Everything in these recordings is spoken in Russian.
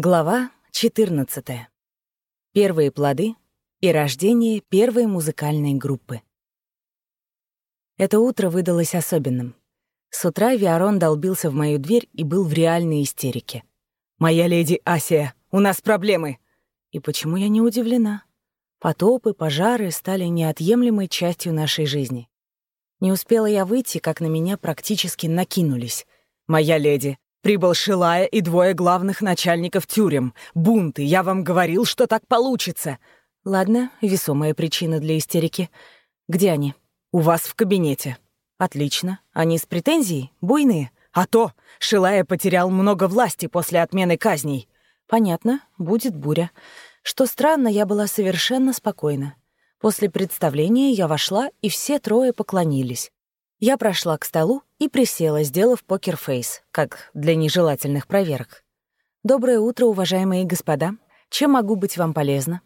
Глава 14. Первые плоды и рождение первой музыкальной группы. Это утро выдалось особенным. С утра Виарон долбился в мою дверь и был в реальной истерике. «Моя леди Асия, у нас проблемы!» И почему я не удивлена? Потопы, пожары стали неотъемлемой частью нашей жизни. Не успела я выйти, как на меня практически накинулись. «Моя леди, Прибыл Шилая и двое главных начальников тюрем. Бунты, я вам говорил, что так получится. Ладно, весомая причина для истерики. Где они? У вас в кабинете. Отлично. Они с претензией? Буйные? А то! Шилая потерял много власти после отмены казней. Понятно, будет буря. Что странно, я была совершенно спокойна. После представления я вошла, и все трое поклонились. Я прошла к столу и присела, сделав покерфейс, как для нежелательных проверок. «Доброе утро, уважаемые господа. Чем могу быть вам полезна?»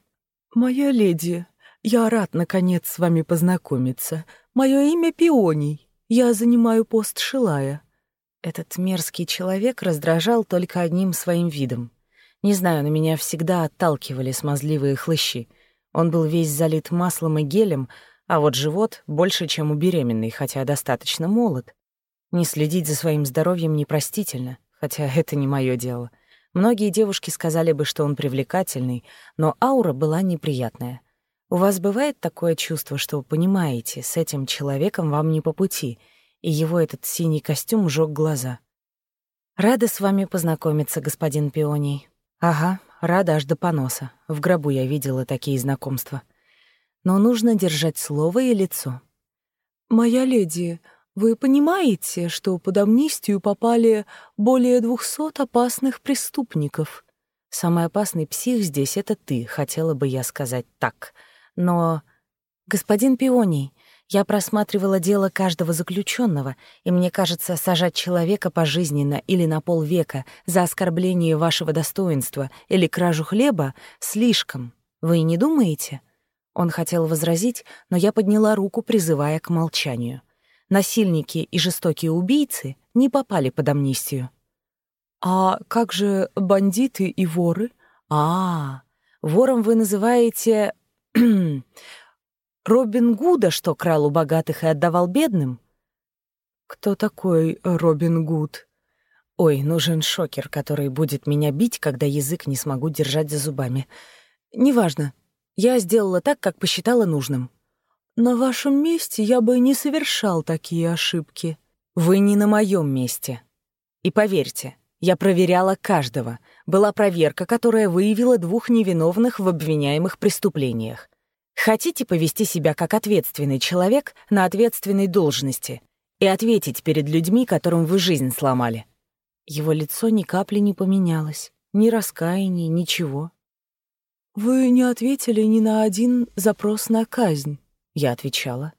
«Моя леди, я рад, наконец, с вами познакомиться. Мое имя Пионий. Я занимаю пост Шилая». Этот мерзкий человек раздражал только одним своим видом. Не знаю, на меня всегда отталкивали смазливые хлыщи. Он был весь залит маслом и гелем, а вот живот больше, чем у беременной, хотя достаточно молод. Не следить за своим здоровьем непростительно, хотя это не мое дело. Многие девушки сказали бы, что он привлекательный, но аура была неприятная. У вас бывает такое чувство, что понимаете, с этим человеком вам не по пути, и его этот синий костюм жёг глаза. Рада с вами познакомиться, господин Пионий. Ага, рада аж до поноса. В гробу я видела такие знакомства но нужно держать слово и лицо. «Моя леди, вы понимаете, что под амнистию попали более двухсот опасных преступников?» «Самый опасный псих здесь — это ты, хотела бы я сказать так. Но, господин Пионий, я просматривала дело каждого заключенного, и мне кажется, сажать человека пожизненно или на полвека за оскорбление вашего достоинства или кражу хлеба слишком. Вы не думаете?» Он хотел возразить, но я подняла руку, призывая к молчанию. Насильники и жестокие убийцы не попали под амнистию. «А как же бандиты и воры?» «А, вором вы называете... Робин Гуда, что крал у богатых и отдавал бедным?» «Кто такой Робин Гуд?» «Ой, нужен шокер, который будет меня бить, когда язык не смогу держать за зубами. Неважно, я сделала так, как посчитала нужным. На вашем месте я бы не совершал такие ошибки. Вы не на моем месте. И поверьте, я проверяла каждого. Была проверка, которая выявила двух невиновных в обвиняемых преступлениях. Хотите повести себя как ответственный человек на ответственной должности и ответить перед людьми, которым вы жизнь сломали? Его лицо ни капли не поменялось, ни раскаяния, ничего. «Вы не ответили ни на один запрос на казнь», — я отвечала.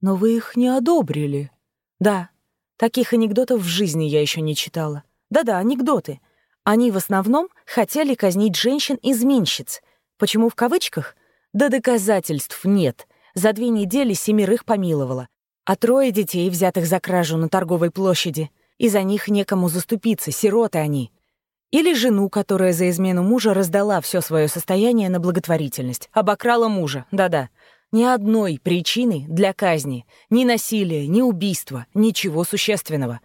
«Но вы их не одобрили». «Да, таких анекдотов в жизни я еще не читала. Да-да, анекдоты. Они в основном хотели казнить женщин-изменщиц. Почему в кавычках? Да доказательств нет. За две недели семерых помиловала. А трое детей, взятых за кражу на торговой площади. И за них некому заступиться, сироты они. Или жену, которая за измену мужа раздала все свое состояние на благотворительность, обокрала мужа, да-да. Ни одной причины для казни, ни насилия, ни убийства, ничего существенного.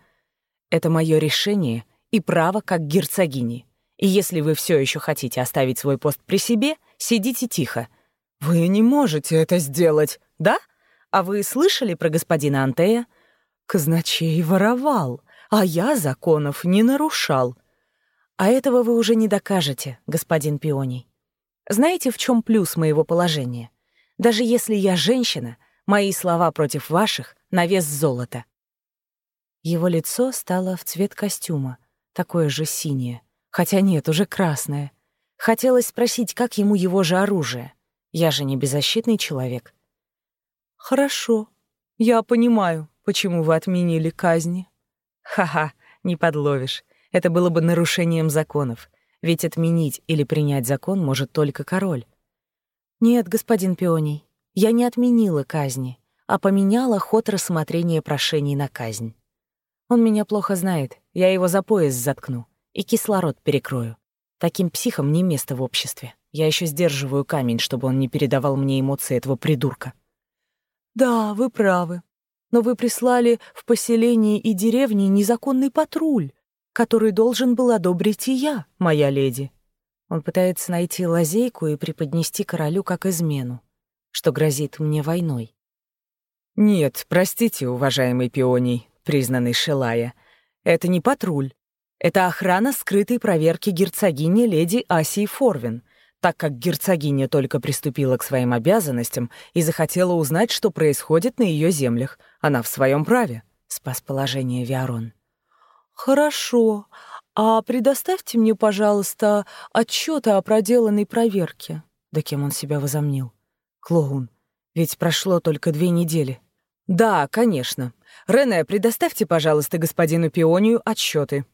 Это мое решение и право как герцогини. И если вы все еще хотите оставить свой пост при себе, сидите тихо. Вы не можете это сделать, да? А вы слышали про господина Антея? Казначей воровал, а я законов не нарушал. А этого вы уже не докажете, господин Пионий. Знаете, в чем плюс моего положения? Даже если я женщина, мои слова против ваших на вес золота. Его лицо стало в цвет костюма, такое же синее, хотя нет, уже красное. Хотелось спросить, как ему его же оружие. Я же не беззащитный человек. «Хорошо. Я понимаю, почему вы отменили казни». «Ха-ха, не подловишь. Это было бы нарушением законов, ведь отменить или принять закон может только король. Нет, господин Пионий, я не отменила казни, а поменяла ход рассмотрения прошений на казнь. Он меня плохо знает, я его за пояс заткну и кислород перекрою. Таким психом не место в обществе. Я еще сдерживаю камень, чтобы он не передавал мне эмоции этого придурка. Да, вы правы. Но вы прислали в поселение и деревни незаконный патруль, который должен был одобрить и я, моя леди. Он пытается найти лазейку и преподнести королю как измену, что грозит мне войной. Нет, простите, уважаемый пионий, признанный Шелая. Это не патруль. Это охрана скрытой проверки герцогини леди Асии Форвин, так как герцогиня только приступила к своим обязанностям и захотела узнать, что происходит на ее землях. Она в своем праве. Спас положение Виарон. «Хорошо. А предоставьте мне, пожалуйста, отчеты о проделанной проверке». Да кем он себя возомнил? Клоун. Ведь прошло только две недели. «Да, конечно. Рене, предоставьте, пожалуйста, господину Пионию отчеты.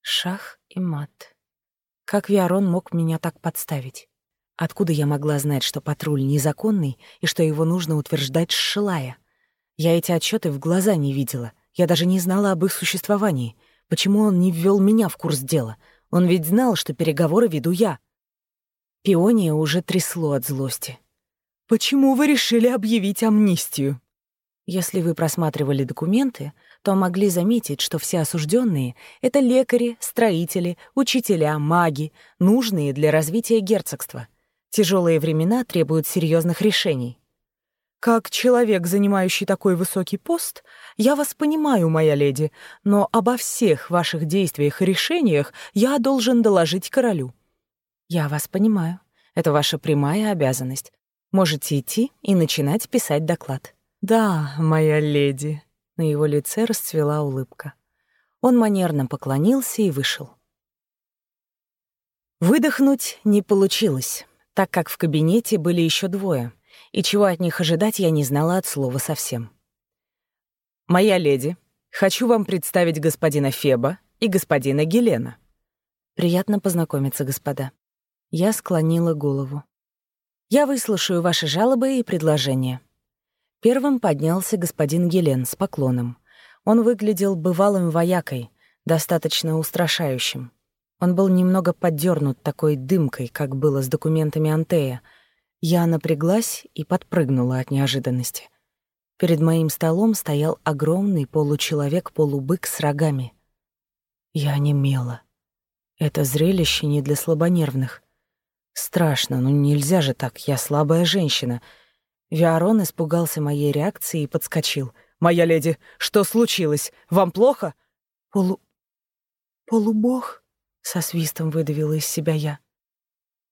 Шах и мат. Как Виарон мог меня так подставить? Откуда я могла знать, что патруль незаконный и что его нужно утверждать Шилая? Я эти отчеты в глаза не видела. Я даже не знала об их существовании. Почему он не ввел меня в курс дела? Он ведь знал, что переговоры веду я. Пиония уже трясло от злости. «Почему вы решили объявить амнистию?» Если вы просматривали документы, то могли заметить, что все осужденные — это лекари, строители, учителя, маги, нужные для развития герцогства. Тяжелые времена требуют серьезных решений. «Как человек, занимающий такой высокий пост, я вас понимаю, моя леди, но обо всех ваших действиях и решениях я должен доложить королю». «Я вас понимаю. Это ваша прямая обязанность. Можете идти и начинать писать доклад». «Да, моя леди», на его лице расцвела улыбка. Он манерно поклонился и вышел. Выдохнуть не получилось, так как в кабинете были еще двое, и чего от них ожидать я не знала от слова совсем. «Моя леди, хочу вам представить господина Феба и господина Гелена». «Приятно познакомиться, господа». Я склонила голову. «Я выслушаю ваши жалобы и предложения». Первым поднялся господин Гелен с поклоном. Он выглядел бывалым воякой, достаточно устрашающим. Он был немного поддернут такой дымкой, как было с документами Антея. Я напряглась и подпрыгнула от неожиданности. Перед моим столом стоял огромный получеловек-полубык с рогами. Я немела. Это зрелище не для слабонервных. Страшно, ну нельзя же так, я слабая женщина — Виарон испугался моей реакции и подскочил. «Моя леди, что случилось? Вам плохо?» «Полу... полубог?» — со свистом выдавила из себя я.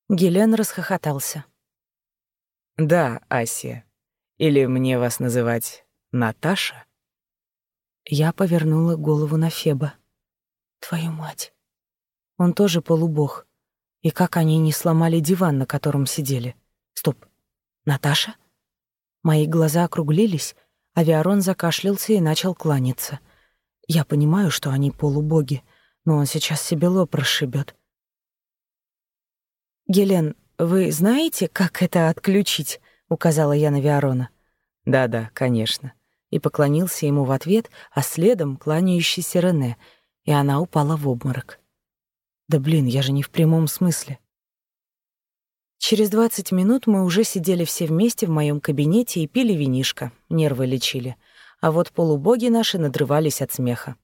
Гелен расхохотался. «Да, Асия. Или мне вас называть Наташа?» Я повернула голову на Феба. «Твою мать! Он тоже полубог. И как они не сломали диван, на котором сидели? Стоп, Наташа?» Мои глаза округлились, а Виарон закашлялся и начал кланяться. Я понимаю, что они полубоги, но он сейчас себе лоб расшибет. «Гелен, вы знаете, как это отключить?» — указала я на Виарона. «Да-да, конечно». И поклонился ему в ответ, а следом кланяющийся Рене, и она упала в обморок. «Да блин, я же не в прямом смысле». Через 20 минут мы уже сидели все вместе в моем кабинете и пили винишко, нервы лечили. А вот полубоги наши надрывались от смеха.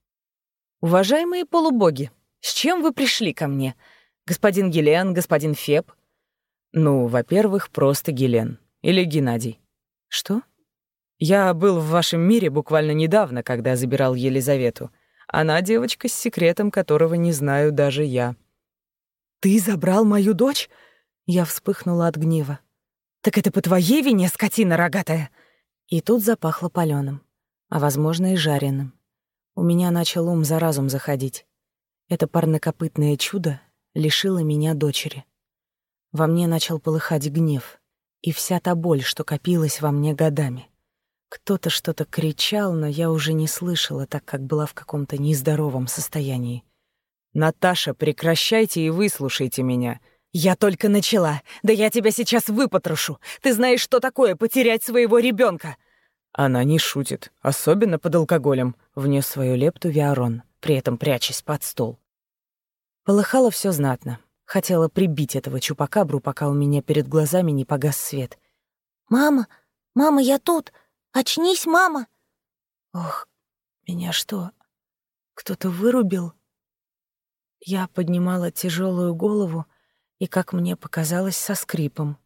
«Уважаемые полубоги, с чем вы пришли ко мне? Господин Гелен, господин Феб?» «Ну, во-первых, просто Гелен. Или Геннадий». «Что?» «Я был в вашем мире буквально недавно, когда забирал Елизавету. Она девочка с секретом, которого не знаю даже я». «Ты забрал мою дочь?» Я вспыхнула от гнева. «Так это по твоей вине, скотина рогатая!» И тут запахло палёным, а, возможно, и жареным. У меня начал ум за разум заходить. Это парнокопытное чудо лишило меня дочери. Во мне начал полыхать гнев и вся та боль, что копилась во мне годами. Кто-то что-то кричал, но я уже не слышала, так как была в каком-то нездоровом состоянии. «Наташа, прекращайте и выслушайте меня!» «Я только начала. Да я тебя сейчас выпотрошу. Ты знаешь, что такое потерять своего ребенка. Она не шутит, особенно под алкоголем, внес свою лепту Виарон, при этом прячась под стол. Полыхало все знатно. Хотела прибить этого чупакабру, пока у меня перед глазами не погас свет. «Мама, мама, я тут! Очнись, мама!» Ох, меня что, кто-то вырубил? Я поднимала тяжелую голову и, как мне показалось, со скрипом.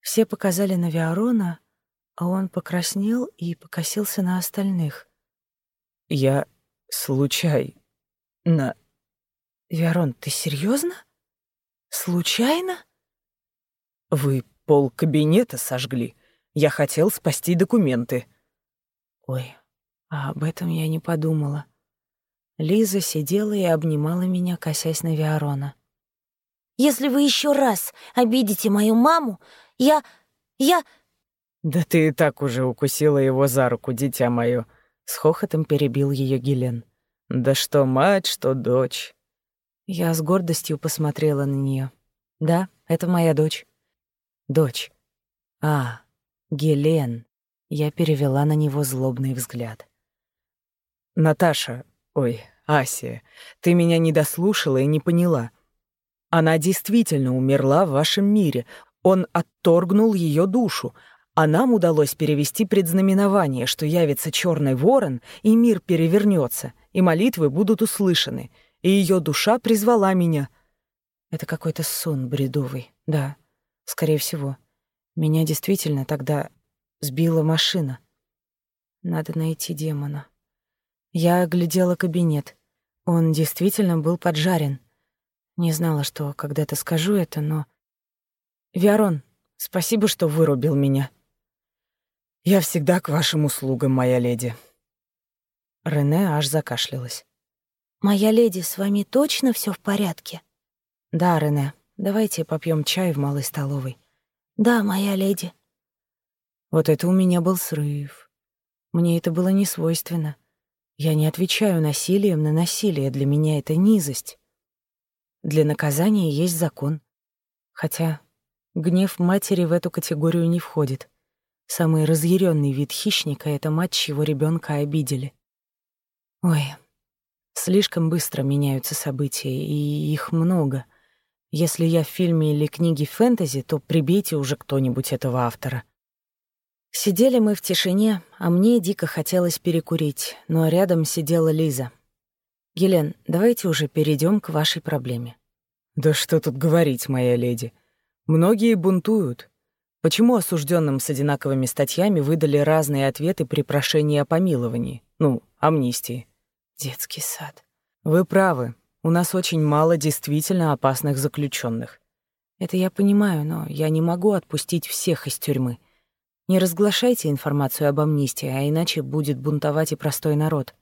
Все показали на Виарона, а он покраснел и покосился на остальных. Я случай на... Виарон, ты серьезно? Случайно? Вы пол кабинета сожгли. Я хотел спасти документы. Ой, а об этом я не подумала. Лиза сидела и обнимала меня, косясь на Виарона. «Если вы еще раз обидите мою маму, я... я...» «Да ты и так уже укусила его за руку, дитя мое!» С хохотом перебил ее Гелен. «Да что мать, что дочь!» Я с гордостью посмотрела на нее. «Да, это моя дочь». «Дочь. А, Гелен». Я перевела на него злобный взгляд. «Наташа, ой, Асия, ты меня не дослушала и не поняла. Она действительно умерла в вашем мире. Он отторгнул ее душу, а нам удалось перевести предзнаменование, что явится черный ворон, и мир перевернется, и молитвы будут услышаны, и ее душа призвала меня». Это какой-то сон бредовый, да, скорее всего. Меня действительно тогда сбила машина. Надо найти демона. Я оглядела кабинет. Он действительно был поджарен. Не знала, что когда-то скажу это, но... Виарон, спасибо, что вырубил меня. Я всегда к вашим услугам, моя леди. Рене аж закашлялась. «Моя леди, с вами точно все в порядке?» «Да, Рене, давайте попьем чай в малой столовой». «Да, моя леди». Вот это у меня был срыв. Мне это было не свойственно. Я не отвечаю насилием на насилие, для меня это низость. Для наказания есть закон. Хотя гнев матери в эту категорию не входит. Самый разъяренный вид хищника — это мать, чьего ребенка обидели. Ой, слишком быстро меняются события, и их много. Если я в фильме или книге фэнтези, то прибейте уже кто-нибудь этого автора. Сидели мы в тишине, а мне дико хотелось перекурить, но рядом сидела Лиза. «Гелен, давайте уже перейдем к вашей проблеме». «Да что тут говорить, моя леди. Многие бунтуют. Почему осужденным с одинаковыми статьями выдали разные ответы при прошении о помиловании? Ну, амнистии?» «Детский сад». «Вы правы. У нас очень мало действительно опасных заключенных. Это я понимаю, но я не могу отпустить всех из тюрьмы. Не разглашайте информацию об амнистии, а иначе будет бунтовать и простой народ.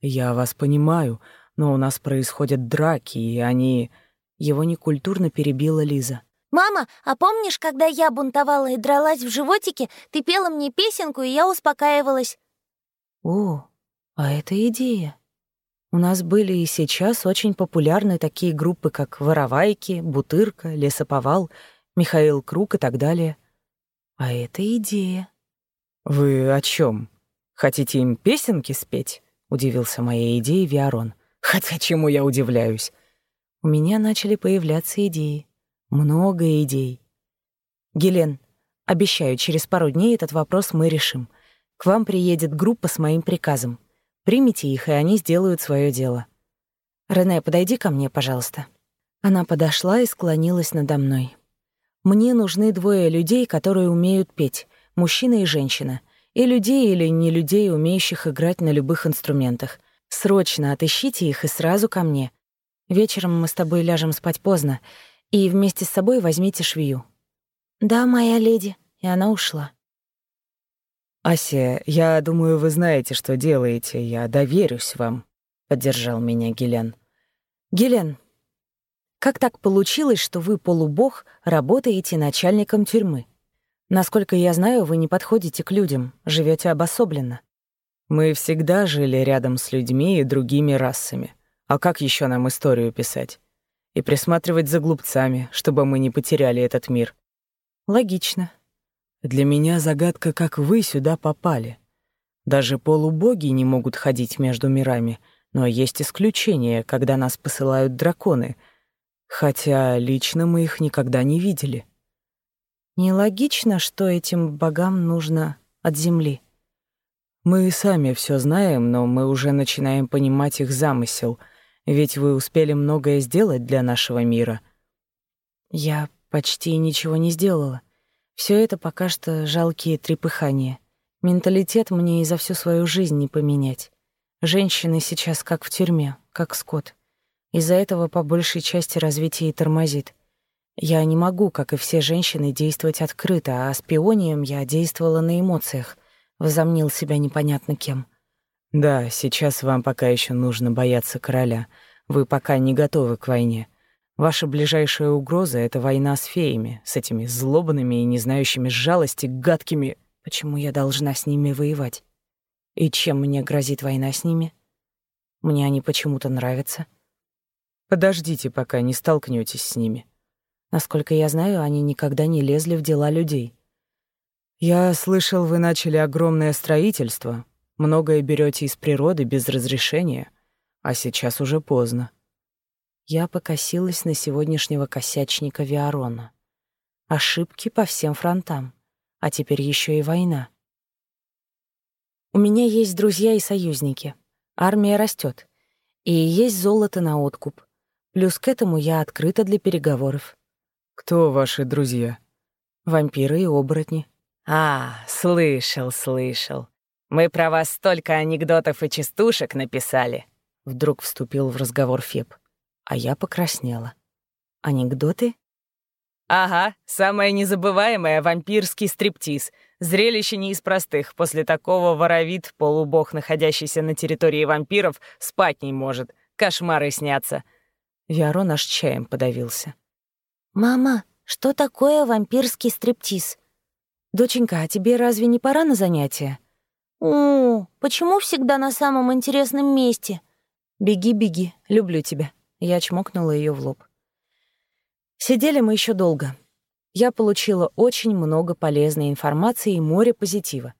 Я вас понимаю, но у нас происходят драки, и они... Его некультурно перебила Лиза. «Мама, а помнишь, когда я бунтовала и дралась в животике, ты пела мне песенку, и я успокаивалась?» «О, а это идея. У нас были и сейчас очень популярны такие группы, как «Воровайки», «Бутырка», «Лесоповал», «Михаил Круг» и так далее. А это идея. Вы о чем? Хотите им песенки спеть? Удивился моей идее Виарон. Хотя чему я удивляюсь? У меня начали появляться идеи. Много идей. Гелен, обещаю, через пару дней этот вопрос мы решим. К вам приедет группа с моим приказом. Примите их, и они сделают свое дело. Рене, подойди ко мне, пожалуйста. Она подошла и склонилась надо мной. Мне нужны двое людей, которые умеют петь, мужчина и женщина, и людей или не людей, умеющих играть на любых инструментах. Срочно отыщите их и сразу ко мне. Вечером мы с тобой ляжем спать поздно, и вместе с собой возьмите швею». «Да, моя леди», и она ушла. «Ася, я думаю, вы знаете, что делаете. Я доверюсь вам», — поддержал меня Гелен. «Гелен, как так получилось, что вы, полубог, работаете начальником тюрьмы? Насколько я знаю, вы не подходите к людям, живете обособленно. Мы всегда жили рядом с людьми и другими расами. А как еще нам историю писать? И присматривать за глупцами, чтобы мы не потеряли этот мир. Логично. Для меня загадка, как вы сюда попали. Даже полубоги не могут ходить между мирами, но есть исключения, когда нас посылают драконы — Хотя лично мы их никогда не видели. Нелогично, что этим богам нужно от земли. Мы сами все знаем, но мы уже начинаем понимать их замысел, ведь вы успели многое сделать для нашего мира. Я почти ничего не сделала. Все это пока что жалкие трепыхания. Менталитет мне и за всю свою жизнь не поменять. Женщины сейчас как в тюрьме, как скот. Из-за этого по большей части развитие и тормозит. Я не могу, как и все женщины, действовать открыто, а с пионием я действовала на эмоциях, возомнил себя непонятно кем. Да, сейчас вам пока еще нужно бояться короля. Вы пока не готовы к войне. Ваша ближайшая угроза — это война с феями, с этими злобными и не знающими жалости, гадкими... Почему я должна с ними воевать? И чем мне грозит война с ними? Мне они почему-то нравятся. Подождите, пока не столкнетесь с ними. Насколько я знаю, они никогда не лезли в дела людей. Я слышал, вы начали огромное строительство. Многое берете из природы без разрешения, а сейчас уже поздно. Я покосилась на сегодняшнего косячника Виарона. Ошибки по всем фронтам, а теперь еще и война. У меня есть друзья и союзники. Армия растет, и есть золото на откуп. Плюс к этому я открыта для переговоров. Кто ваши друзья? Вампиры и оборотни. А, слышал, слышал. Мы про вас столько анекдотов и частушек написали. Вдруг вступил в разговор Феб, а я покраснела. Анекдоты? Ага, самое незабываемое — вампирский стриптиз. Зрелище не из простых. После такого воровит полубог, находящийся на территории вампиров, спать не может. Кошмары снятся. Виарон аж чаем подавился. «Мама, что такое вампирский стриптиз?» «Доченька, а тебе разве не пора на занятия?» «О, почему всегда на самом интересном месте?» «Беги, беги, люблю тебя». Я чмокнула ее в лоб. Сидели мы еще долго. Я получила очень много полезной информации и море позитива.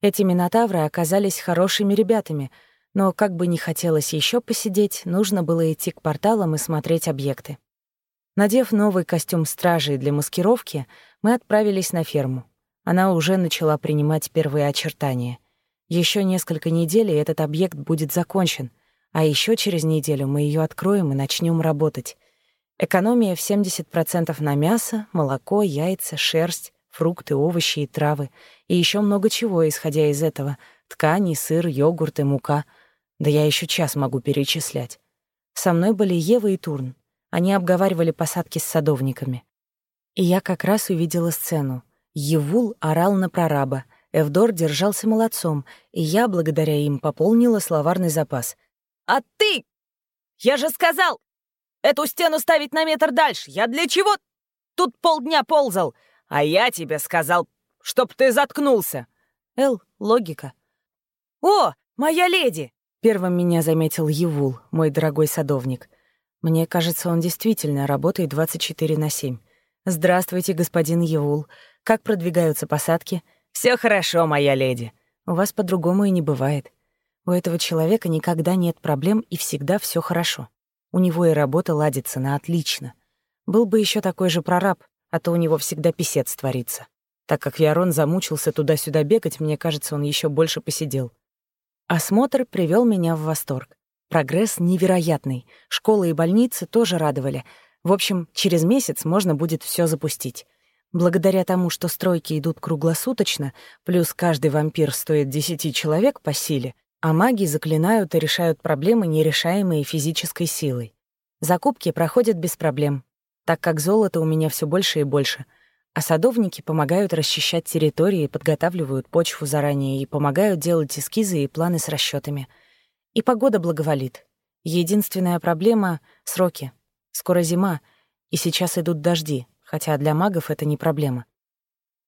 Эти минотавры оказались хорошими ребятами — но как бы не хотелось еще посидеть, нужно было идти к порталам и смотреть объекты. Надев новый костюм стражей для маскировки, мы отправились на ферму. Она уже начала принимать первые очертания. Еще несколько недель, и этот объект будет закончен, а еще через неделю мы ее откроем и начнем работать. Экономия в 70% на мясо, молоко, яйца, шерсть, фрукты, овощи и травы, и еще много чего, исходя из этого — ткани, сыр, йогурт и мука — да я еще час могу перечислять. Со мной были Ева и Турн. Они обговаривали посадки с садовниками. И я как раз увидела сцену. Евул орал на прораба, Эвдор держался молодцом, и я, благодаря им, пополнила словарный запас. «А ты! Я же сказал! Эту стену ставить на метр дальше! Я для чего тут полдня ползал? А я тебе сказал, чтоб ты заткнулся!» «Эл, логика». «О, моя леди!» Первым меня заметил Евул, мой дорогой садовник. Мне кажется, он действительно работает 24 на 7. «Здравствуйте, господин Евул. Как продвигаются посадки?» Все хорошо, моя леди». «У вас по-другому и не бывает. У этого человека никогда нет проблем и всегда все хорошо. У него и работа ладится на отлично. Был бы еще такой же прораб, а то у него всегда писец творится. Так как Виарон замучился туда-сюда бегать, мне кажется, он еще больше посидел. Осмотр привел меня в восторг. Прогресс невероятный. Школы и больницы тоже радовали. В общем, через месяц можно будет все запустить. Благодаря тому, что стройки идут круглосуточно, плюс каждый вампир стоит десяти человек по силе, а маги заклинают и решают проблемы, нерешаемые физической силой. Закупки проходят без проблем, так как золота у меня все больше и больше — а садовники помогают расчищать территории, подготавливают почву заранее и помогают делать эскизы и планы с расчетами. И погода благоволит. Единственная проблема — сроки. Скоро зима, и сейчас идут дожди, хотя для магов это не проблема.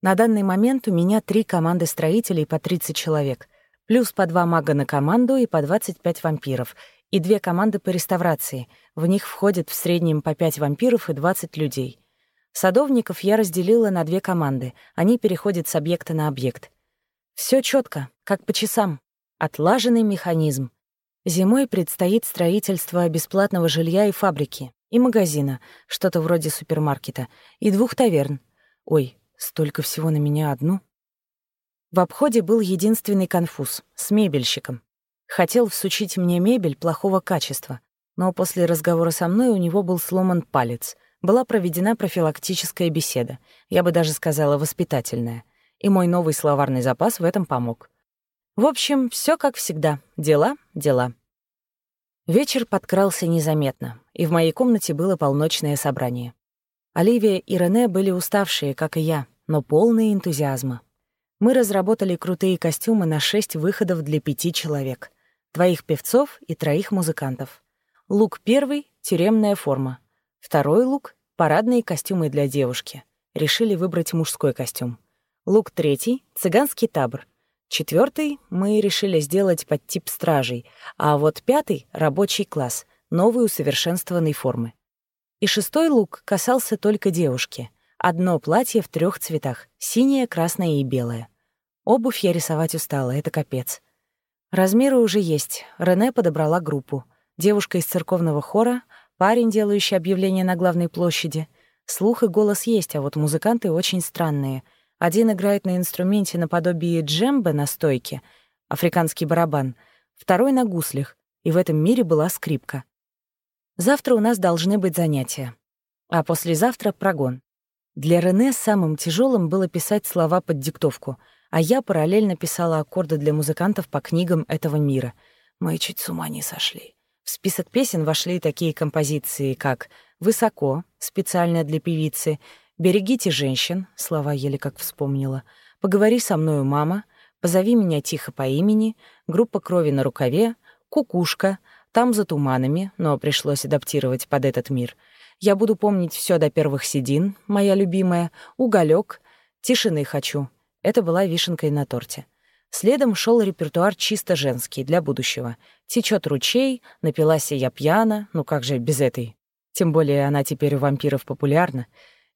На данный момент у меня три команды строителей по 30 человек, плюс по два мага на команду и по 25 вампиров, и две команды по реставрации. В них входит в среднем по 5 вампиров и 20 людей. Садовников я разделила на две команды. Они переходят с объекта на объект. Все четко, как по часам. Отлаженный механизм. Зимой предстоит строительство бесплатного жилья и фабрики. и магазина, что-то вроде супермаркета, и двух таверн. Ой, столько всего на меня одну. В обходе был единственный конфуз — с мебельщиком. Хотел всучить мне мебель плохого качества, но после разговора со мной у него был сломан палец. Была проведена профилактическая беседа, я бы даже сказала воспитательная, и мой новый словарный запас в этом помог. В общем, все как всегда. Дела, дела. Вечер подкрался незаметно, и в моей комнате было полночное собрание. Оливия и Рене были уставшие, как и я, но полные энтузиазма. Мы разработали крутые костюмы на шесть выходов для пяти человек. Двоих певцов и троих музыкантов. Лук первый — тюремная форма. Второй лук — парадные костюмы для девушки. Решили выбрать мужской костюм. Лук третий — цыганский табор. Четвертый мы решили сделать под тип стражей, а вот пятый — рабочий класс, новой усовершенствованной формы. И шестой лук касался только девушки. Одно платье в трех цветах — синее, красное и белое. Обувь я рисовать устала, это капец. Размеры уже есть. Рене подобрала группу. Девушка из церковного хора, парень, делающий объявление на главной площади. Слух и голос есть, а вот музыканты очень странные — один играет на инструменте наподобие джембе на стойке, африканский барабан, второй на гуслях, и в этом мире была скрипка. Завтра у нас должны быть занятия, а послезавтра — прогон. Для Рене самым тяжелым было писать слова под диктовку, а я параллельно писала аккорды для музыкантов по книгам этого мира. Мы чуть с ума не сошли. В список песен вошли такие композиции, как «Высоко», специально для певицы, «Берегите женщин», — слова еле как вспомнила, «Поговори со мною, мама», «Позови меня тихо по имени», «Группа крови на рукаве», «Кукушка», «Там за туманами», но пришлось адаптировать под этот мир. «Я буду помнить все до первых седин», моя любимая, «Уголек», «Тишины хочу». Это была вишенкой на торте. Следом шел репертуар чисто женский, для будущего. «Течет ручей», «Напилась я пьяна», ну как же без этой. Тем более она теперь у вампиров популярна.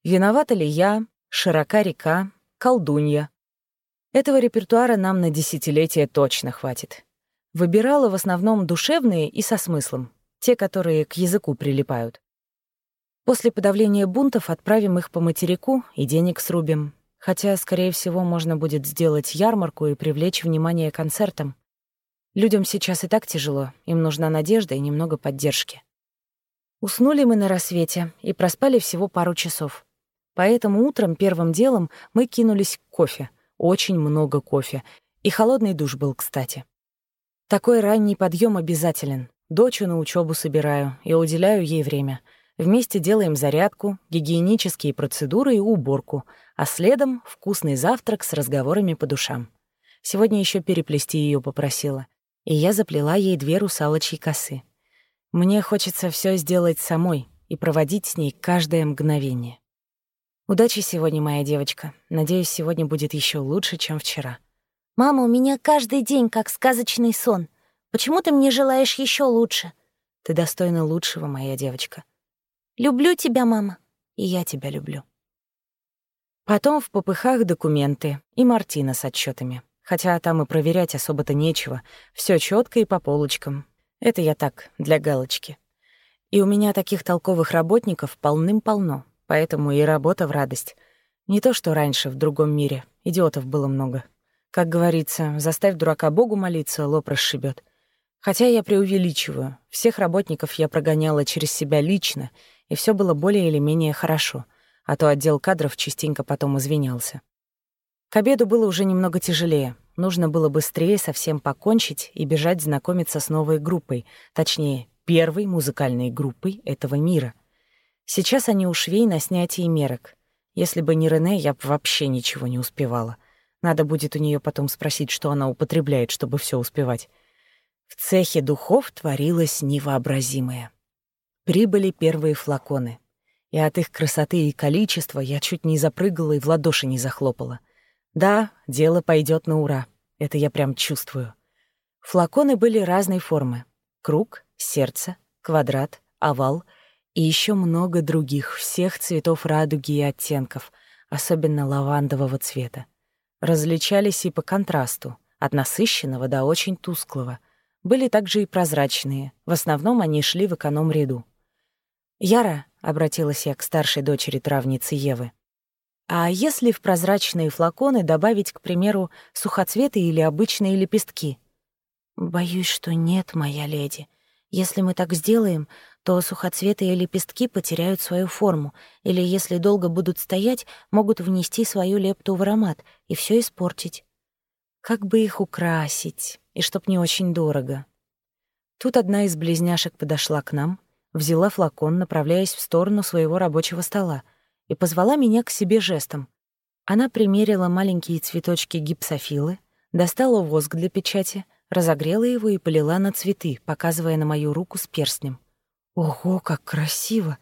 Виновата ли я, широка река, колдунья. Этого репертуара нам на десятилетия точно хватит. Выбирала в основном душевные и со смыслом, те, которые к языку прилипают. После подавления бунтов отправим их по материку и денег срубим. Хотя, скорее всего, можно будет сделать ярмарку и привлечь внимание концертам. Людям сейчас и так тяжело, им нужна надежда и немного поддержки. Уснули мы на рассвете и проспали всего пару часов. Поэтому утром первым делом мы кинулись к кофе. Очень много кофе. И холодный душ был, кстати. Такой ранний подъем обязателен. Дочу на учебу собираю и уделяю ей время. Вместе делаем зарядку, гигиенические процедуры и уборку, а следом вкусный завтрак с разговорами по душам. Сегодня еще переплести ее попросила, и я заплела ей две русалочьи косы. Мне хочется все сделать самой и проводить с ней каждое мгновение. Удачи сегодня, моя девочка. Надеюсь, сегодня будет еще лучше, чем вчера. Мама, у меня каждый день как сказочный сон. Почему ты мне желаешь еще лучше? Ты достойна лучшего, моя девочка. Люблю тебя, мама. И я тебя люблю. Потом в попыхах документы и Мартина с отчетами. Хотя там и проверять особо-то нечего. Все четко и по полочкам. Это я так, для галочки. И у меня таких толковых работников полным-полно. Поэтому и работа в радость. Не то, что раньше, в другом мире. Идиотов было много. Как говорится, заставь дурака Богу молиться, лоб расшибет. Хотя я преувеличиваю. Всех работников я прогоняла через себя лично, и все было более или менее хорошо. А то отдел кадров частенько потом извинялся. К обеду было уже немного тяжелее. Нужно было быстрее совсем покончить и бежать знакомиться с новой группой, точнее, первой музыкальной группой этого мира — Сейчас они у швей на снятии мерок. Если бы не Рене, я бы вообще ничего не успевала. Надо будет у нее потом спросить, что она употребляет, чтобы все успевать. В цехе духов творилось невообразимое. Прибыли первые флаконы. И от их красоты и количества я чуть не запрыгала и в ладоши не захлопала. Да, дело пойдет на ура. Это я прям чувствую. Флаконы были разной формы. Круг, сердце, квадрат, овал — и еще много других, всех цветов радуги и оттенков, особенно лавандового цвета. Различались и по контрасту, от насыщенного до очень тусклого. Были также и прозрачные, в основном они шли в эконом-ряду. «Яра», — обратилась я к старшей дочери травницы Евы, «а если в прозрачные флаконы добавить, к примеру, сухоцветы или обычные лепестки?» «Боюсь, что нет, моя леди. Если мы так сделаем, то сухоцветы и лепестки потеряют свою форму, или, если долго будут стоять, могут внести свою лепту в аромат и все испортить. Как бы их украсить, и чтоб не очень дорого?» Тут одна из близняшек подошла к нам, взяла флакон, направляясь в сторону своего рабочего стола, и позвала меня к себе жестом. Она примерила маленькие цветочки гипсофилы, достала воск для печати, разогрела его и полила на цветы, показывая на мою руку с перстнем. «Ого, как красиво!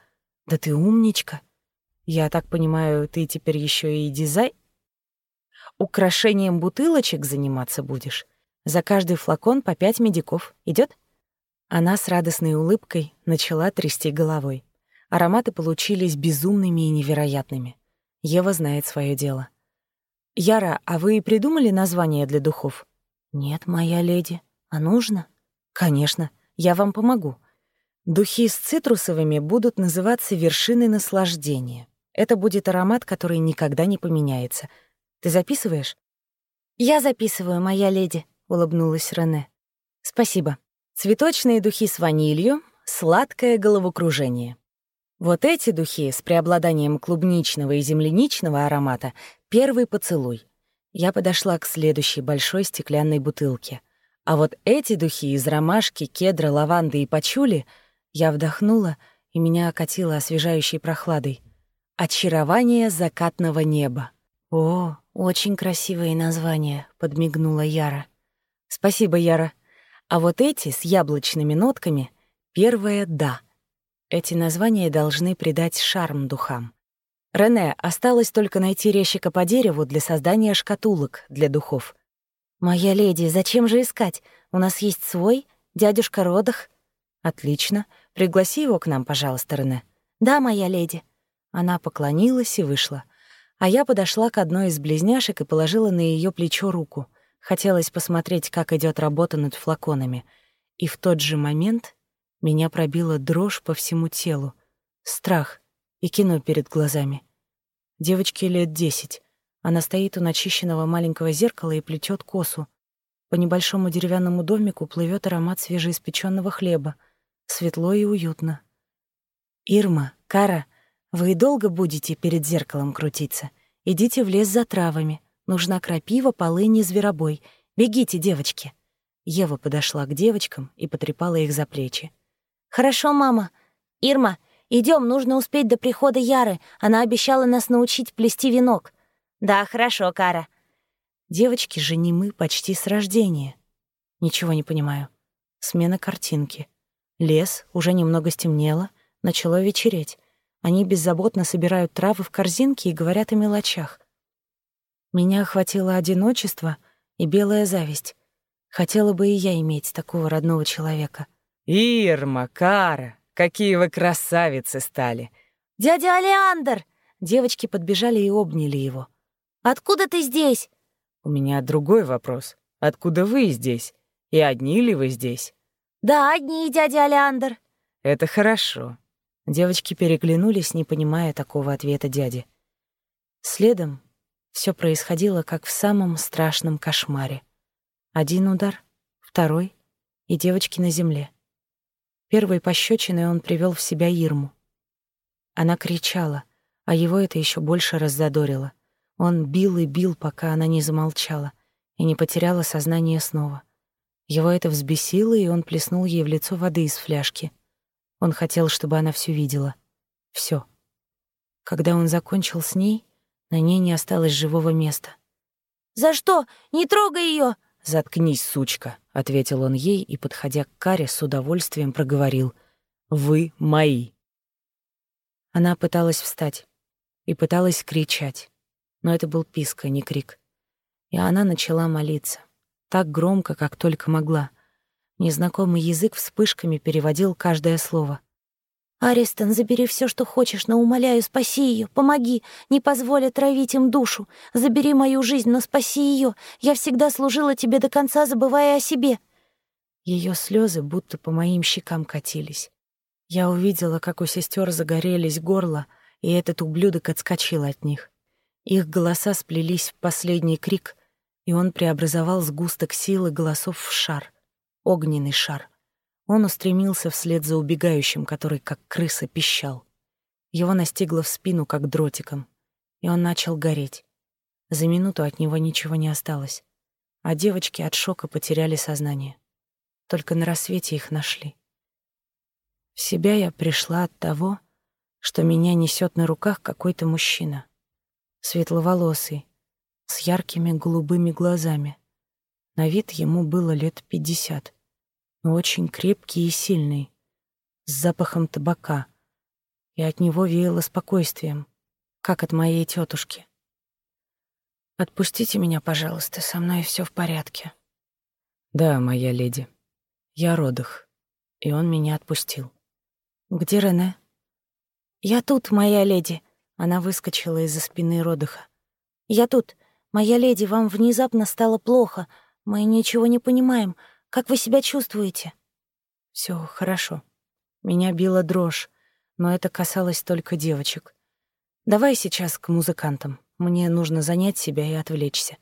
Да ты умничка! Я так понимаю, ты теперь еще и дизайн...» «Украшением бутылочек заниматься будешь? За каждый флакон по пять медиков. Идет? Она с радостной улыбкой начала трясти головой. Ароматы получились безумными и невероятными. Ева знает свое дело. «Яра, а вы придумали название для духов?» «Нет, моя леди. А нужно?» «Конечно. Я вам помогу. Духи с цитрусовыми будут называться «вершины наслаждения». Это будет аромат, который никогда не поменяется. Ты записываешь?» «Я записываю, моя леди», — улыбнулась Рене. «Спасибо. Цветочные духи с ванилью, сладкое головокружение. Вот эти духи с преобладанием клубничного и земляничного аромата — первый поцелуй. Я подошла к следующей большой стеклянной бутылке. А вот эти духи из ромашки, кедра, лаванды и пачули я вдохнула, и меня окатило освежающей прохладой. «Очарование закатного неба». «О, очень красивое название», — подмигнула Яра. «Спасибо, Яра», а вот эти с яблочными нотками — первое «да». Эти названия должны придать шарм духам. Рене, осталось только найти резчика по дереву для создания шкатулок для духов. «Моя леди, зачем же искать? У нас есть свой, дядюшка Родах». «Отлично. Пригласи его к нам, пожалуйста, Рене». «Да, моя леди». Она поклонилась и вышла. А я подошла к одной из близняшек и положила на ее плечо руку. Хотелось посмотреть, как идет работа над флаконами. И в тот же момент меня пробила дрожь по всему телу, страх и кино перед глазами. Девочке лет десять. Она стоит у начищенного маленького зеркала и плетет косу. По небольшому деревянному домику плывет аромат свежеиспеченного хлеба. Светло и уютно. «Ирма, Кара, вы долго будете перед зеркалом крутиться? Идите в лес за травами. Нужна крапива, полынь и зверобой. Бегите, девочки!» Ева подошла к девочкам и потрепала их за плечи. «Хорошо, мама. Ирма, идем, нужно успеть до прихода Яры. Она обещала нас научить плести венок». «Да, хорошо, Кара». Девочки же немы почти с рождения. Ничего не понимаю. Смена картинки. Лес, уже немного стемнело, начало вечереть. Они беззаботно собирают травы в корзинки и говорят о мелочах. Меня охватило одиночество и белая зависть. Хотела бы и я иметь такого родного человека. «Ирма, Кара, какие вы красавицы стали!» «Дядя Алеандр!» Девочки подбежали и обняли его. «Откуда ты здесь?» «У меня другой вопрос. Откуда вы здесь? И одни ли вы здесь?» «Да, одни, дядя Алеандр». «Это хорошо». Девочки переглянулись, не понимая такого ответа дяди. Следом все происходило, как в самом страшном кошмаре. Один удар, второй, и девочки на земле. Первой пощечиной он привел в себя Ирму. Она кричала, а его это еще больше раззадорило. Он бил и бил, пока она не замолчала и не потеряла сознание снова. Его это взбесило, и он плеснул ей в лицо воды из фляжки. Он хотел, чтобы она все видела. Все. Когда он закончил с ней, на ней не осталось живого места. «За что? Не трогай ее! «Заткнись, сучка», — ответил он ей и, подходя к Каре, с удовольствием проговорил. «Вы мои». Она пыталась встать и пыталась кричать, но это был писк, а не крик. И она начала молиться, так громко, как только могла. Незнакомый язык вспышками переводил каждое слово — «Аристон, забери все, что хочешь, но, умоляю, спаси ее, помоги, не позволь отравить им душу. Забери мою жизнь, но спаси ее. Я всегда служила тебе до конца, забывая о себе». Ее слезы будто по моим щекам катились. Я увидела, как у сестер загорелись горло, и этот ублюдок отскочил от них. Их голоса сплелись в последний крик, и он преобразовал сгусток силы голосов в шар, огненный шар. Он устремился вслед за убегающим, который, как крыса, пищал. Его настигло в спину, как дротиком, и он начал гореть. За минуту от него ничего не осталось, а девочки от шока потеряли сознание. Только на рассвете их нашли. В себя я пришла от того, что меня несет на руках какой-то мужчина. Светловолосый, с яркими голубыми глазами. На вид ему было лет пятьдесят, но очень крепкий и сильный, с запахом табака, и от него веяло спокойствием, как от моей тетушки. «Отпустите меня, пожалуйста, со мной все в порядке». «Да, моя леди. Я родах». И он меня отпустил. «Где Рене?» «Я тут, моя леди». Она выскочила из-за спины Родыха. «Я тут. Моя леди, вам внезапно стало плохо. Мы ничего не понимаем. Как вы себя чувствуете?» Все хорошо. Меня била дрожь, но это касалось только девочек. Давай сейчас к музыкантам. Мне нужно занять себя и отвлечься.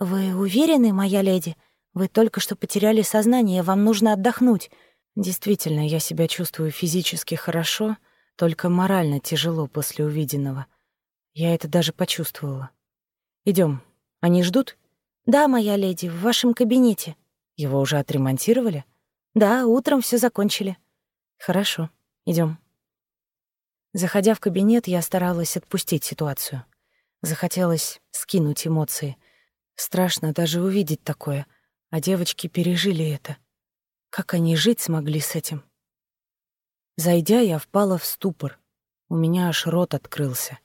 Вы уверены, моя леди? Вы только что потеряли сознание, вам нужно отдохнуть. Действительно, я себя чувствую физически хорошо, только морально тяжело после увиденного. Я это даже почувствовала. Идем. Они ждут? Да, моя леди, в вашем кабинете. Его уже отремонтировали? Да, утром все закончили. Хорошо. Идем. Заходя в кабинет, я старалась отпустить ситуацию. Захотелось скинуть эмоции. Страшно даже увидеть такое, а девочки пережили это. Как они жить смогли с этим? Зайдя, я впала в ступор. У меня аж рот открылся.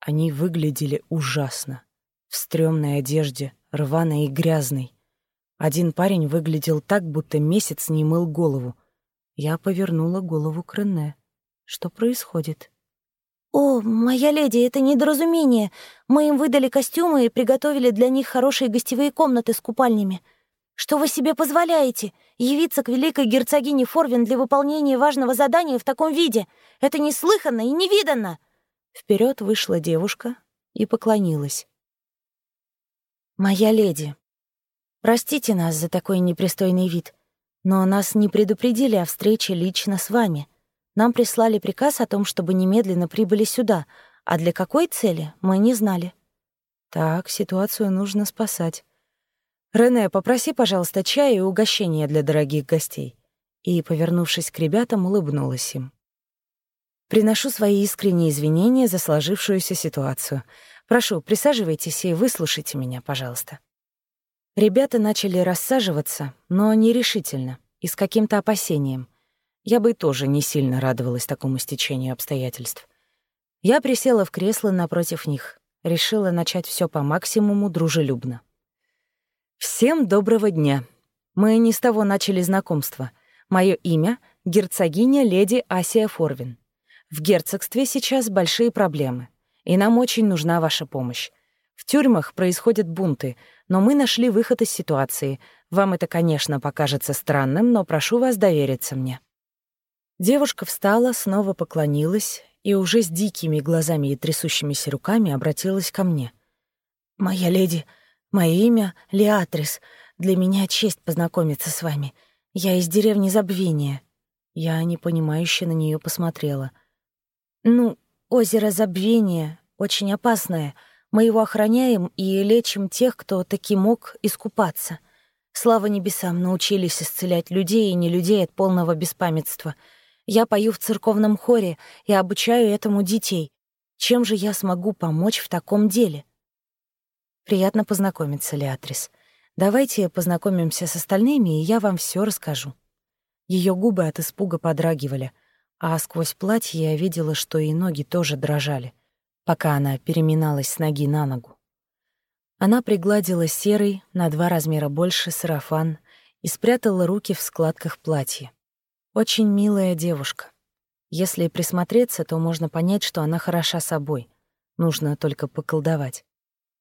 Они выглядели ужасно. В стрёмной одежде, рваной и грязной. Один парень выглядел так, будто месяц не мыл голову. Я повернула голову к Рене. Что происходит? «О, моя леди, это недоразумение. Мы им выдали костюмы и приготовили для них хорошие гостевые комнаты с купальнями. Что вы себе позволяете? Явиться к великой герцогине Форвин для выполнения важного задания в таком виде? Это неслыханно и невиданно!» Вперед вышла девушка и поклонилась. «Моя леди, простите нас за такой непристойный вид, но нас не предупредили о встрече лично с вами. Нам прислали приказ о том, чтобы немедленно прибыли сюда, а для какой цели мы не знали». «Так, ситуацию нужно спасать. «Рене, попроси, пожалуйста, чая и угощения для дорогих гостей». И, повернувшись к ребятам, улыбнулась им. «Приношу свои искренние извинения за сложившуюся ситуацию. Прошу, присаживайтесь и выслушайте меня, пожалуйста». Ребята начали рассаживаться, но нерешительно и с каким-то опасением. Я бы тоже не сильно радовалась такому стечению обстоятельств. Я присела в кресло напротив них, решила начать все по максимуму дружелюбно. Всем доброго дня. Мы не с того начали знакомство. Мое имя — герцогиня леди Асия Форвин. В герцогстве сейчас большие проблемы, и нам очень нужна ваша помощь. В тюрьмах происходят бунты, но мы нашли выход из ситуации. Вам это, конечно, покажется странным, но прошу вас довериться мне». Девушка встала, снова поклонилась и уже с дикими глазами и трясущимися руками обратилась ко мне. «Моя леди, Мое имя — Леатрис. Для меня честь познакомиться с вами. Я из деревни Забвения». Я непонимающе на нее посмотрела. «Ну, озеро Забвения очень опасное. Мы его охраняем и лечим тех, кто таки мог искупаться. Слава небесам, научились исцелять людей и не людей от полного беспамятства. Я пою в церковном хоре и обучаю этому детей. Чем же я смогу помочь в таком деле?» Приятно познакомиться, Леатрис. Давайте познакомимся с остальными, и я вам все расскажу. Ее губы от испуга подрагивали, а сквозь платье я видела, что и ноги тоже дрожали, пока она переминалась с ноги на ногу. Она пригладила серый, на два размера больше, сарафан и спрятала руки в складках платья. Очень милая девушка. Если присмотреться, то можно понять, что она хороша собой. Нужно только поколдовать.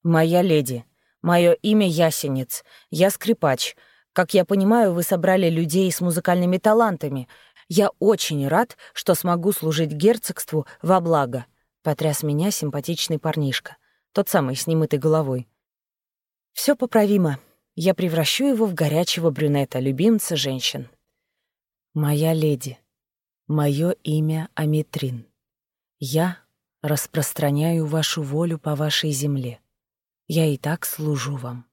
«Моя леди, мое имя Ясенец, я скрипач. Как я понимаю, вы собрали людей с музыкальными талантами. Я очень рад, что смогу служить герцогству во благо», — потряс меня симпатичный парнишка, тот самый с немытой головой. Все поправимо. Я превращу его в горячего брюнета, любимца женщин. Моя леди, мое имя Амитрин. Я распространяю вашу волю по вашей земле. Я и так служу вам.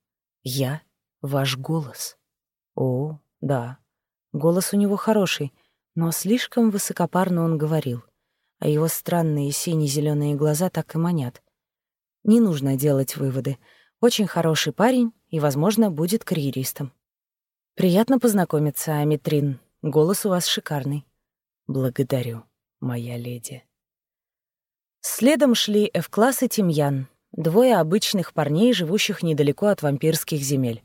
Я — ваш голос. О, да, голос у него хороший — но слишком высокопарно он говорил, а его странные сине зеленые глаза так и манят. Не нужно делать выводы. Очень хороший парень и, возможно, будет карьеристом. Приятно познакомиться, Амитрин. Голос у вас шикарный. Благодарю, моя леди. Следом шли F-класс и Тимьян, двое обычных парней, живущих недалеко от вампирских земель.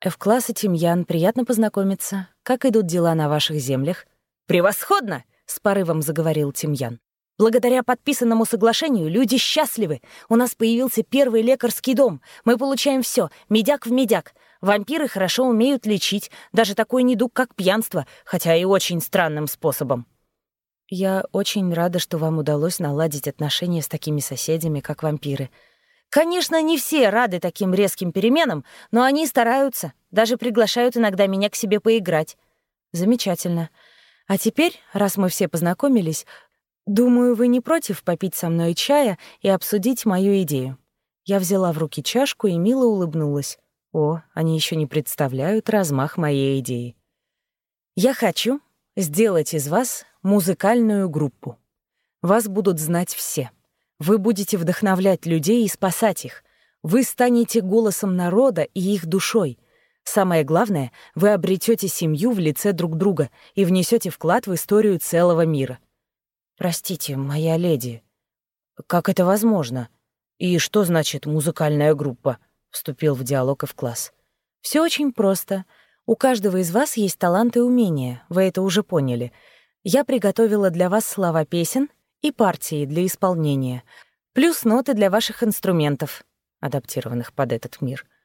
F-класс и Тимьян, приятно познакомиться. Как идут дела на ваших землях? «Превосходно!» — с порывом заговорил Тимьян. «Благодаря подписанному соглашению люди счастливы. У нас появился первый лекарский дом. Мы получаем все, медяк в медяк. Вампиры хорошо умеют лечить, даже такой недуг, как пьянство, хотя и очень странным способом». «Я очень рада, что вам удалось наладить отношения с такими соседями, как вампиры», Конечно, не все рады таким резким переменам, но они стараются, даже приглашают иногда меня к себе поиграть. Замечательно. А теперь, раз мы все познакомились, думаю, вы не против попить со мной чая и обсудить мою идею. Я взяла в руки чашку и мило улыбнулась. О, они еще не представляют размах моей идеи. Я хочу сделать из вас музыкальную группу. Вас будут знать все. Вы будете вдохновлять людей и спасать их. Вы станете голосом народа и их душой — Самое главное, вы обретете семью в лице друг друга и внесете вклад в историю целого мира. Простите, моя леди, как это возможно? И что значит музыкальная группа? Вступил в диалог и в класс. Все очень просто. У каждого из вас есть талант и умения, вы это уже поняли. Я приготовила для вас слова песен и партии для исполнения, плюс ноты для ваших инструментов, адаптированных под этот мир —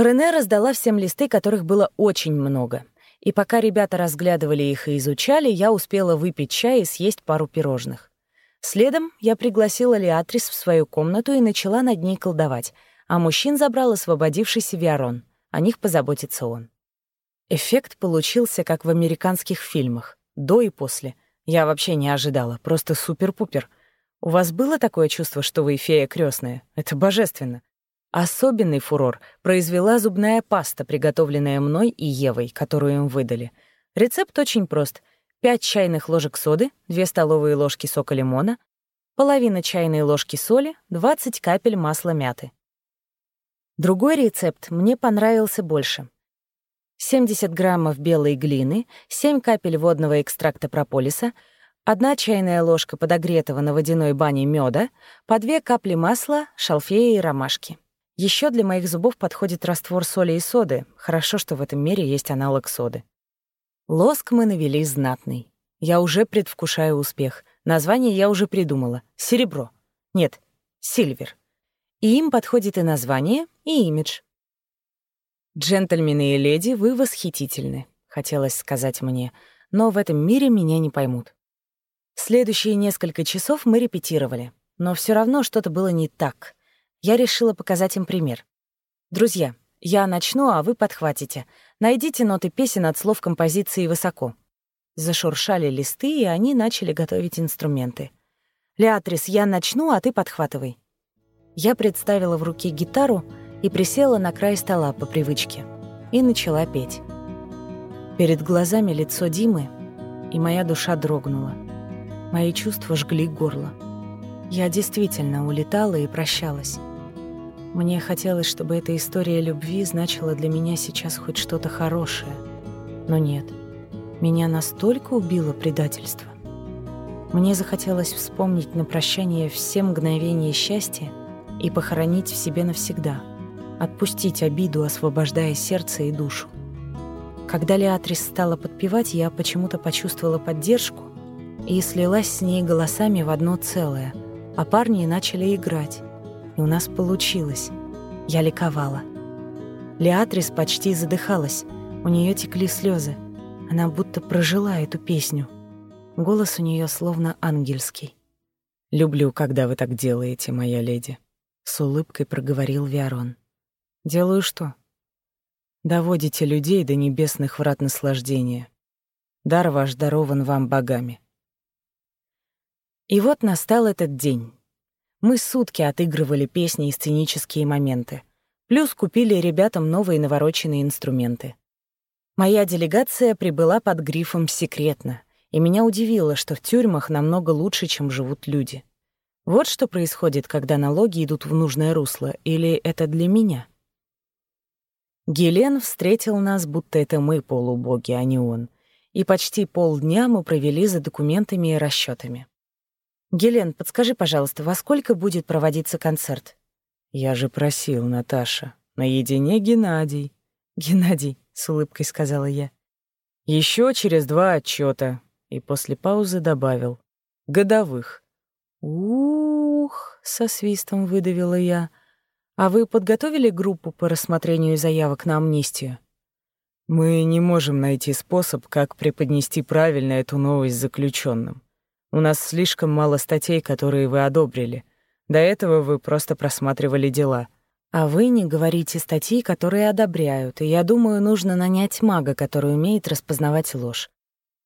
Рене раздала всем листы, которых было очень много. И пока ребята разглядывали их и изучали, я успела выпить чай и съесть пару пирожных. Следом я пригласила Леатрис в свою комнату и начала над ней колдовать, а мужчин забрал освободившийся Виарон. О них позаботится он. Эффект получился, как в американских фильмах. До и после. Я вообще не ожидала, просто супер-пупер. У вас было такое чувство, что вы фея крестная? Это божественно. Особенный фурор произвела зубная паста, приготовленная мной и Евой, которую им выдали. Рецепт очень прост. 5 чайных ложек соды, 2 столовые ложки сока лимона, половина чайной ложки соли, 20 капель масла мяты. Другой рецепт мне понравился больше. 70 граммов белой глины, 7 капель водного экстракта прополиса, 1 чайная ложка подогретого на водяной бане меда, по 2 капли масла, шалфея и ромашки. Еще для моих зубов подходит раствор соли и соды. Хорошо, что в этом мире есть аналог соды. Лоск мы навели знатный. Я уже предвкушаю успех. Название я уже придумала. Серебро. Нет, сильвер. И им подходит и название, и имидж. «Джентльмены и леди, вы восхитительны», — хотелось сказать мне, но в этом мире меня не поймут. Следующие несколько часов мы репетировали, но все равно что-то было не так — я решила показать им пример. «Друзья, я начну, а вы подхватите. Найдите ноты песен от слов композиции высоко». Зашуршали листы, и они начали готовить инструменты. «Леатрис, я начну, а ты подхватывай». Я представила в руке гитару и присела на край стола по привычке. И начала петь. Перед глазами лицо Димы, и моя душа дрогнула. Мои чувства жгли горло. Я действительно улетала и прощалась. Мне хотелось, чтобы эта история любви значила для меня сейчас хоть что-то хорошее. Но нет. Меня настолько убило предательство. Мне захотелось вспомнить на прощание все мгновения счастья и похоронить в себе навсегда, отпустить обиду, освобождая сердце и душу. Когда Леатрис стала подпевать, я почему-то почувствовала поддержку и слилась с ней голосами в одно целое, а парни начали играть и у нас получилось. Я ликовала. Леатрис почти задыхалась, у нее текли слезы. Она будто прожила эту песню. Голос у нее словно ангельский. «Люблю, когда вы так делаете, моя леди», — с улыбкой проговорил Виарон. «Делаю что?» «Доводите людей до небесных врат наслаждения. Дар ваш дарован вам богами». И вот настал этот день. Мы сутки отыгрывали песни и сценические моменты. Плюс купили ребятам новые навороченные инструменты. Моя делегация прибыла под грифом «секретно», и меня удивило, что в тюрьмах намного лучше, чем живут люди. Вот что происходит, когда налоги идут в нужное русло, или это для меня? Гелен встретил нас, будто это мы полубоги, а не он, и почти полдня мы провели за документами и расчетами. «Гелен, подскажи, пожалуйста, во сколько будет проводиться концерт?» «Я же просил, Наташа. Наедине Геннадий». «Геннадий», — с улыбкой сказала я. Еще через два отчета. И после паузы добавил. «Годовых». «Ух», — со свистом выдавила я. «А вы подготовили группу по рассмотрению заявок на амнистию?» «Мы не можем найти способ, как преподнести правильно эту новость заключенным. У нас слишком мало статей, которые вы одобрили. До этого вы просто просматривали дела. А вы не говорите статьи, которые одобряют, и я думаю, нужно нанять мага, который умеет распознавать ложь.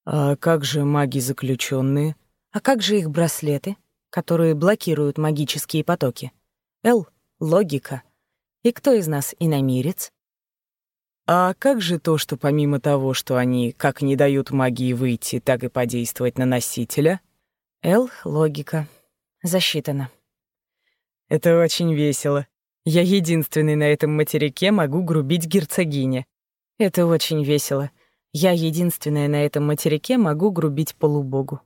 А как же маги заключенные? А как же их браслеты, которые блокируют магические потоки? Л — логика. И кто из нас иномирец? А как же то, что помимо того, что они как не дают магии выйти, так и подействовать на носителя? Л — логика. Засчитано. Это очень весело. Я единственный на этом материке могу грубить герцогине. Это очень весело. Я единственная на этом материке могу грубить полубогу.